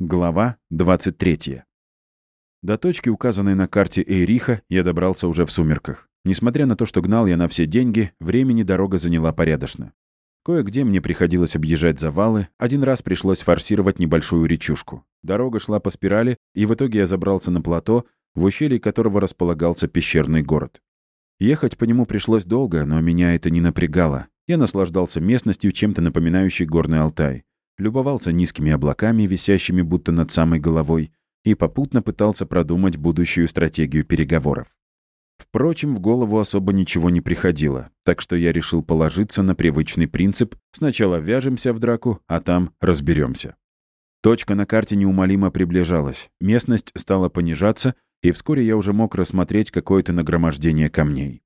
Глава 23. До точки, указанной на карте Эйриха, я добрался уже в сумерках. Несмотря на то, что гнал я на все деньги, времени дорога заняла порядочно. Кое-где мне приходилось объезжать завалы, один раз пришлось форсировать небольшую речушку. Дорога шла по спирали, и в итоге я забрался на плато, в ущелье которого располагался пещерный город. Ехать по нему пришлось долго, но меня это не напрягало. Я наслаждался местностью, чем-то напоминающей горный Алтай любовался низкими облаками, висящими будто над самой головой, и попутно пытался продумать будущую стратегию переговоров. Впрочем, в голову особо ничего не приходило, так что я решил положиться на привычный принцип «сначала вяжемся в драку, а там разберемся. Точка на карте неумолимо приближалась, местность стала понижаться, и вскоре я уже мог рассмотреть какое-то нагромождение камней.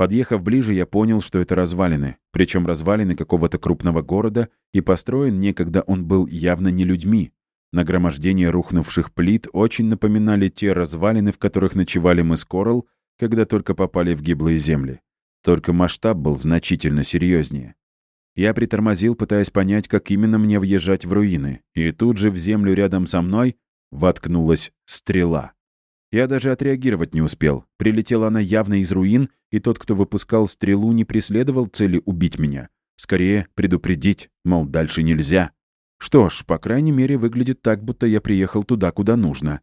Подъехав ближе, я понял, что это развалины, причем развалины какого-то крупного города, и построен некогда он был явно не людьми. Нагромождение рухнувших плит очень напоминали те развалины, в которых ночевали мы с Коралл, когда только попали в гиблые земли. Только масштаб был значительно серьезнее. Я притормозил, пытаясь понять, как именно мне въезжать в руины, и тут же в землю рядом со мной воткнулась стрела. Я даже отреагировать не успел. Прилетела она явно из руин, и тот, кто выпускал стрелу, не преследовал цели убить меня. Скорее, предупредить, мол, дальше нельзя. Что ж, по крайней мере, выглядит так, будто я приехал туда, куда нужно.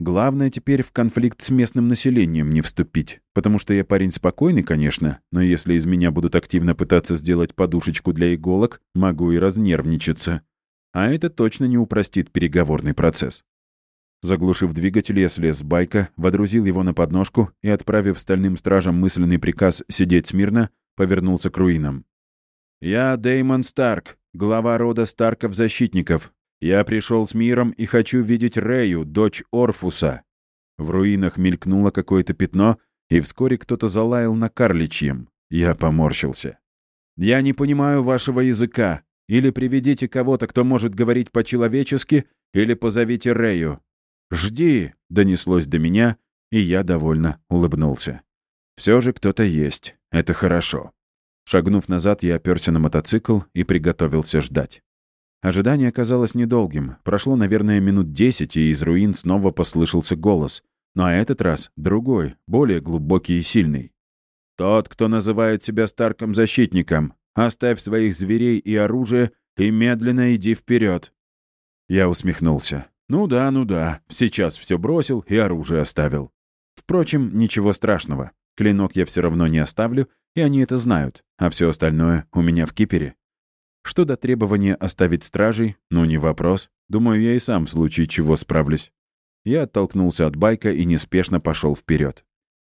Главное теперь в конфликт с местным населением не вступить, потому что я парень спокойный, конечно, но если из меня будут активно пытаться сделать подушечку для иголок, могу и разнервничаться. А это точно не упростит переговорный процесс. Заглушив двигатель, я слез с байка, водрузил его на подножку и, отправив стальным стражам мысленный приказ сидеть смирно, повернулся к руинам. «Я Деймон Старк, глава рода Старков-защитников. Я пришел с миром и хочу видеть Рею, дочь Орфуса». В руинах мелькнуло какое-то пятно, и вскоре кто-то залаял на карличьем. Я поморщился. «Я не понимаю вашего языка. Или приведите кого-то, кто может говорить по-человечески, или позовите Рею. «Жди!» — донеслось до меня, и я довольно улыбнулся. Все же кто-то есть. Это хорошо. Шагнув назад, я оперся на мотоцикл и приготовился ждать. Ожидание оказалось недолгим. Прошло, наверное, минут десять, и из руин снова послышался голос. Но этот раз другой, более глубокий и сильный. «Тот, кто называет себя Старком-защитником, оставь своих зверей и оружие и медленно иди вперед. Я усмехнулся. Ну да, ну да, сейчас все бросил и оружие оставил. Впрочем, ничего страшного. Клинок я все равно не оставлю, и они это знают, а все остальное у меня в кипере. Что до требования оставить стражей, ну не вопрос. Думаю, я и сам в случае чего справлюсь. Я оттолкнулся от байка и неспешно пошел вперед.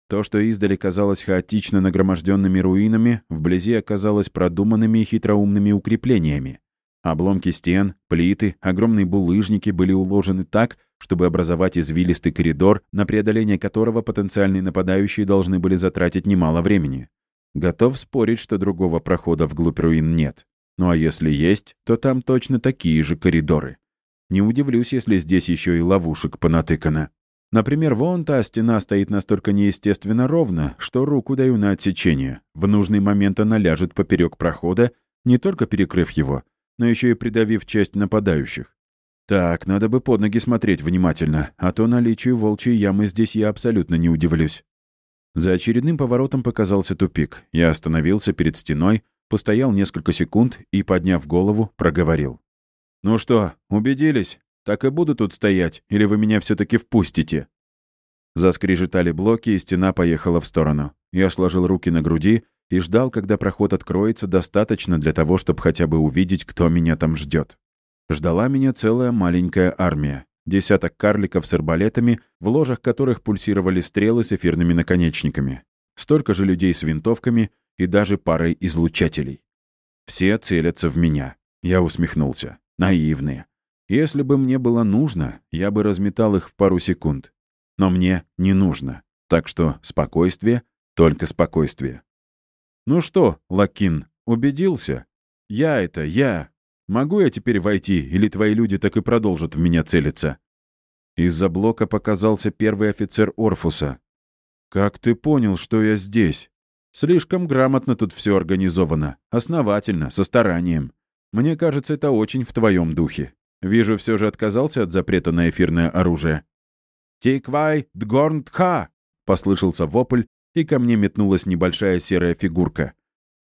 То, что издали казалось хаотично нагроможденными руинами, вблизи оказалось продуманными и хитроумными укреплениями. Обломки стен, плиты, огромные булыжники были уложены так, чтобы образовать извилистый коридор, на преодоление которого потенциальные нападающие должны были затратить немало времени. Готов спорить, что другого прохода вглубь руин нет. Ну а если есть, то там точно такие же коридоры. Не удивлюсь, если здесь еще и ловушек понатыкано. Например, вон та стена стоит настолько неестественно ровно, что руку даю на отсечение. В нужный момент она ляжет поперек прохода, не только перекрыв его, но еще и придавив часть нападающих. Так, надо бы под ноги смотреть внимательно, а то наличию волчьей ямы здесь я абсолютно не удивлюсь. За очередным поворотом показался тупик. Я остановился перед стеной, постоял несколько секунд и, подняв голову, проговорил. «Ну что, убедились? Так и буду тут стоять, или вы меня все таки впустите?» Заскрежетали блоки, и стена поехала в сторону. Я сложил руки на груди и ждал, когда проход откроется достаточно для того, чтобы хотя бы увидеть, кто меня там ждет. Ждала меня целая маленькая армия. Десяток карликов с арбалетами, в ложах которых пульсировали стрелы с эфирными наконечниками. Столько же людей с винтовками и даже парой излучателей. Все целятся в меня. Я усмехнулся. Наивные. Если бы мне было нужно, я бы разметал их в пару секунд. Но мне не нужно. Так что спокойствие, только спокойствие. «Ну что, Лакин, убедился? Я это, я. Могу я теперь войти, или твои люди так и продолжат в меня целиться?» Из-за блока показался первый офицер Орфуса. «Как ты понял, что я здесь? Слишком грамотно тут все организовано. Основательно, со старанием. Мне кажется, это очень в твоем духе. Вижу, все же отказался от запрета на эфирное оружие. «Тиквай дгорнтха!» — послышался вопль, и ко мне метнулась небольшая серая фигурка.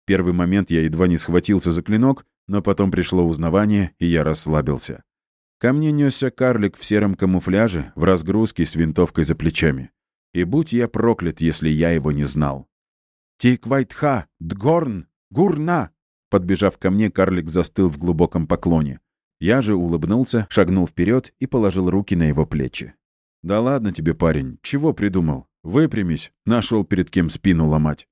Первый момент я едва не схватился за клинок, но потом пришло узнавание, и я расслабился. Ко мне несся карлик в сером камуфляже, в разгрузке с винтовкой за плечами. И будь я проклят, если я его не знал. «Тиквайтха! Дгорн! Гурна!» Подбежав ко мне, карлик застыл в глубоком поклоне. Я же улыбнулся, шагнул вперед и положил руки на его плечи. «Да ладно тебе, парень, чего придумал? Выпрямись, нашел перед кем спину ломать».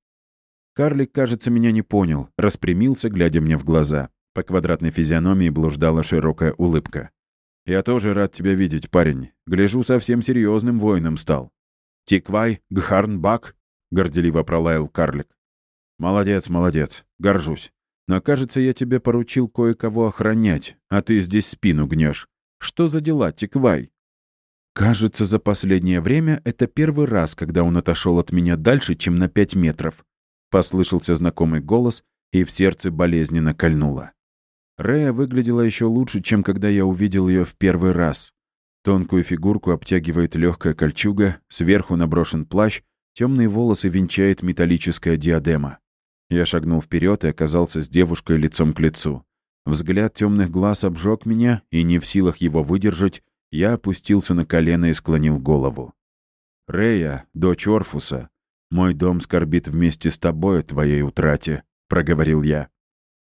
Карлик, кажется, меня не понял, распрямился, глядя мне в глаза. По квадратной физиономии блуждала широкая улыбка. «Я тоже рад тебя видеть, парень. Гляжу, совсем серьезным воином стал». «Тиквай, Гхарнбак», — горделиво пролаял карлик. «Молодец, молодец. Горжусь. Но, кажется, я тебе поручил кое-кого охранять, а ты здесь спину гнешь. Что за дела, Тиквай?» Кажется, за последнее время это первый раз, когда он отошел от меня дальше, чем на пять метров. Послышался знакомый голос, и в сердце болезненно кольнуло. Рея выглядела еще лучше, чем когда я увидел ее в первый раз. Тонкую фигурку обтягивает легкая кольчуга, сверху наброшен плащ, темные волосы венчает металлическая диадема. Я шагнул вперед и оказался с девушкой лицом к лицу. Взгляд темных глаз обжег меня, и не в силах его выдержать, я опустился на колено и склонил голову. «Рея, дочь Орфуса, мой дом скорбит вместе с тобой о твоей утрате», — проговорил я.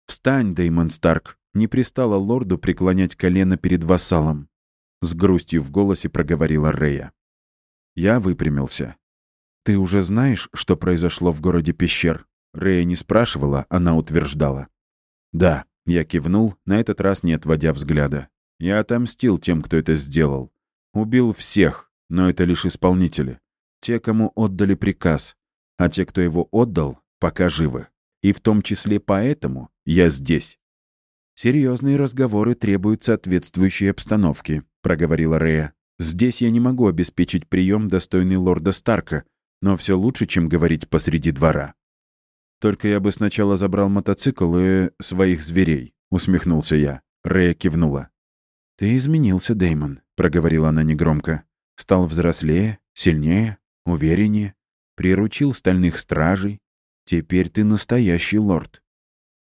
«Встань, Деймон Старк, не пристало лорду преклонять колено перед вассалом», — с грустью в голосе проговорила Рея. Я выпрямился. «Ты уже знаешь, что произошло в городе пещер?» Рея не спрашивала, она утверждала. «Да», — я кивнул, на этот раз не отводя взгляда. «Я отомстил тем, кто это сделал. Убил всех, но это лишь исполнители. Те, кому отдали приказ. А те, кто его отдал, пока живы. И в том числе поэтому я здесь». «Серьезные разговоры требуют соответствующей обстановки», — проговорила Рея. «Здесь я не могу обеспечить прием достойный лорда Старка, но все лучше, чем говорить посреди двора». «Только я бы сначала забрал мотоцикл и своих зверей», — усмехнулся я. Рэя кивнула. «Ты изменился, Деймон», — проговорила она негромко. «Стал взрослее, сильнее, увереннее, приручил стальных стражей. Теперь ты настоящий лорд».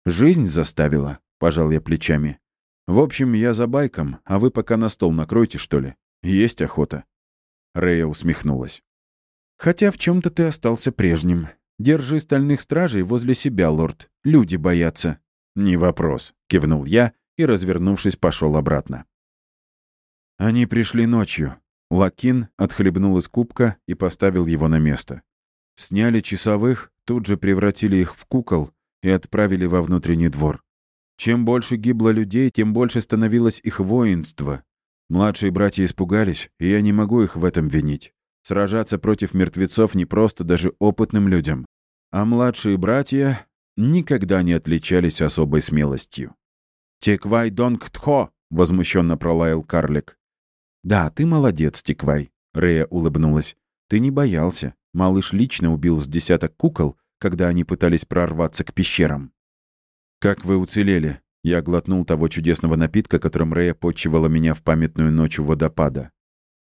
«Жизнь заставила», — пожал я плечами. «В общем, я за байком, а вы пока на стол накройте, что ли. Есть охота». Рэя усмехнулась. «Хотя в чем то ты остался прежним. Держи стальных стражей возле себя, лорд. Люди боятся». «Не вопрос», — кивнул я и, развернувшись, пошел обратно. Они пришли ночью. Лакин отхлебнул из кубка и поставил его на место. Сняли часовых, тут же превратили их в кукол и отправили во внутренний двор. Чем больше гибло людей, тем больше становилось их воинство. Младшие братья испугались, и я не могу их в этом винить. Сражаться против мертвецов не просто даже опытным людям. А младшие братья никогда не отличались особой смелостью. «Теквай донг тхо!» — возмущенно пролаял карлик. «Да, ты молодец, Теквай», — Рея улыбнулась. «Ты не боялся. Малыш лично убил с десяток кукол, когда они пытались прорваться к пещерам». «Как вы уцелели?» Я глотнул того чудесного напитка, которым Рея почивала меня в памятную ночь у водопада.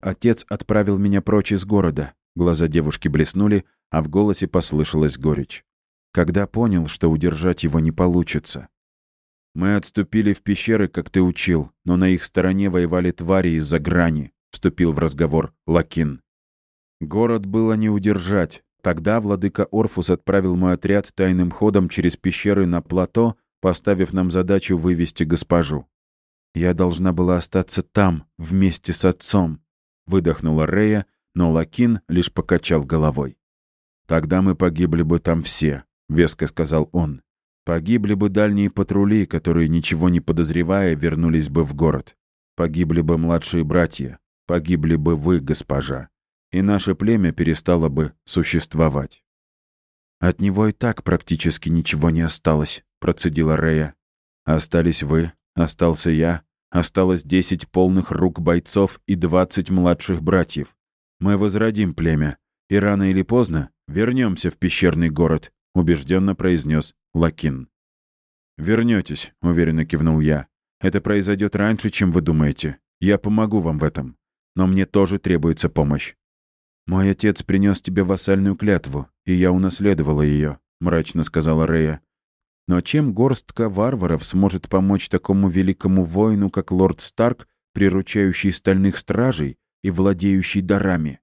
Отец отправил меня прочь из города. Глаза девушки блеснули, а в голосе послышалась горечь. Когда понял, что удержать его не получится. Мы отступили в пещеры, как ты учил, но на их стороне воевали твари из-за грани, вступил в разговор Лакин. Город было не удержать. Тогда владыка Орфус отправил мой отряд тайным ходом через пещеры на плато, поставив нам задачу вывести госпожу. Я должна была остаться там, вместе с отцом, Выдохнула Рея, но Лакин лишь покачал головой. «Тогда мы погибли бы там все», — веско сказал он. «Погибли бы дальние патрули, которые, ничего не подозревая, вернулись бы в город. Погибли бы младшие братья. Погибли бы вы, госпожа. И наше племя перестало бы существовать». «От него и так практически ничего не осталось», — процедила Рея. «Остались вы, остался я, Осталось десять полных рук бойцов и двадцать младших братьев. Мы возродим племя, и рано или поздно вернемся в пещерный город», — убежденно произнес Лакин. Вернетесь, уверенно кивнул я. Это произойдет раньше, чем вы думаете. Я помогу вам в этом. Но мне тоже требуется помощь. Мой отец принес тебе вассальную клятву, и я унаследовала ее, мрачно сказала Рея. Но чем горстка варваров сможет помочь такому великому воину, как лорд Старк, приручающий стальных стражей и владеющий дарами?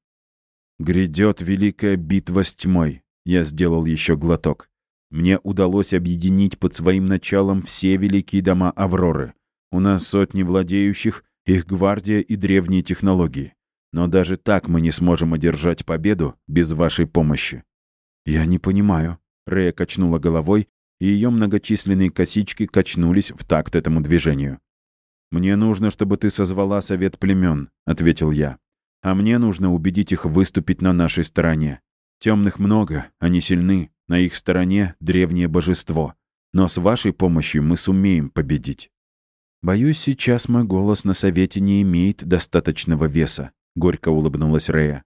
Грядет великая битва с тьмой. Я сделал еще глоток. Мне удалось объединить под своим началом все великие дома Авроры. У нас сотни владеющих, их гвардия и древние технологии. Но даже так мы не сможем одержать победу без вашей помощи. Я не понимаю. Рея качнула головой, и ее многочисленные косички качнулись в такт этому движению. «Мне нужно, чтобы ты созвала совет племен», — ответил я. «А мне нужно убедить их выступить на нашей стороне. Темных много, они сильны, на их стороне древнее божество. Но с вашей помощью мы сумеем победить. Боюсь, сейчас мой голос на совете не имеет достаточного веса, горько улыбнулась Рея.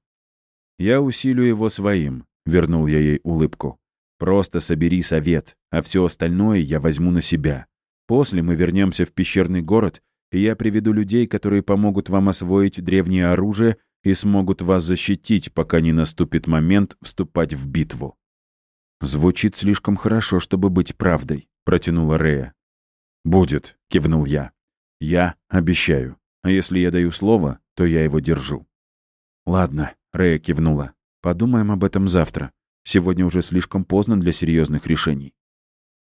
Я усилю его своим, вернул я ей улыбку. Просто собери совет, а все остальное я возьму на себя. После мы вернемся в пещерный город, и я приведу людей, которые помогут вам освоить древнее оружие и смогут вас защитить, пока не наступит момент вступать в битву. «Звучит слишком хорошо, чтобы быть правдой», — протянула Рея. «Будет», — кивнул я. «Я обещаю. А если я даю слово, то я его держу». «Ладно», — Рея кивнула. «Подумаем об этом завтра. Сегодня уже слишком поздно для серьезных решений».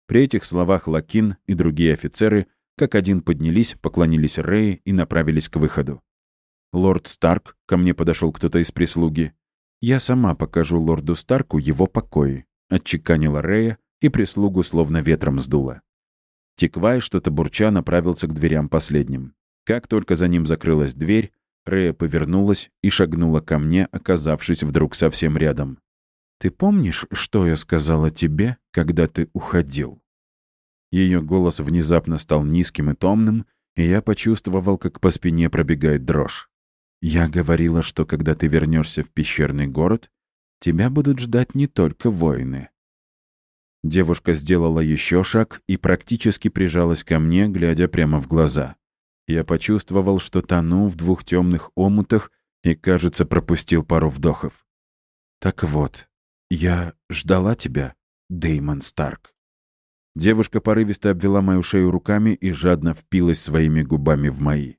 При этих словах Лакин и другие офицеры как один поднялись, поклонились Рее и направились к выходу. «Лорд Старк», — ко мне подошел кто-то из прислуги, — «я сама покажу лорду Старку его покои», отчеканила Рея и прислугу словно ветром сдуло. Тиквай, что-то бурча, направился к дверям последним. Как только за ним закрылась дверь, Рея повернулась и шагнула ко мне, оказавшись вдруг совсем рядом. «Ты помнишь, что я сказала тебе, когда ты уходил?» Ее голос внезапно стал низким и томным, и я почувствовал, как по спине пробегает дрожь. «Я говорила, что когда ты вернешься в пещерный город, Тебя будут ждать не только воины. Девушка сделала еще шаг и практически прижалась ко мне, глядя прямо в глаза. Я почувствовал, что тону в двух темных омутах и, кажется, пропустил пару вдохов. «Так вот, я ждала тебя, Деймон Старк». Девушка порывисто обвела мою шею руками и жадно впилась своими губами в мои.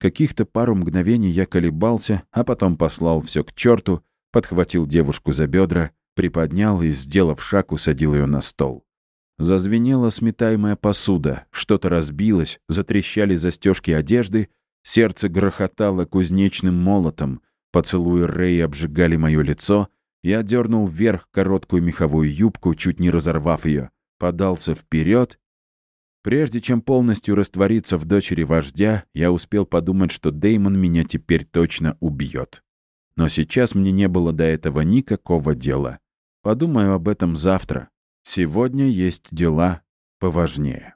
Каких-то пару мгновений я колебался, а потом послал все к черту подхватил девушку за бедра, приподнял и, сделав шаг, усадил ее на стол. Зазвенела сметаемая посуда, что-то разбилось, затрещали застежки одежды, сердце грохотало кузнечным молотом, поцелуи Рэй обжигали мое лицо, я дернул вверх короткую меховую юбку, чуть не разорвав ее, подался вперед. Прежде чем полностью раствориться в дочери вождя, я успел подумать, что Деймон меня теперь точно убьет. Но сейчас мне не было до этого никакого дела. Подумаю об этом завтра. Сегодня есть дела поважнее.